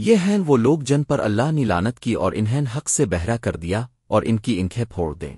یہ ہیں وہ لوگ جن پر اللہ نے لانت کی اور انہیں حق سے بہرا کر دیا اور ان کی انکھیں پھوڑ دیں۔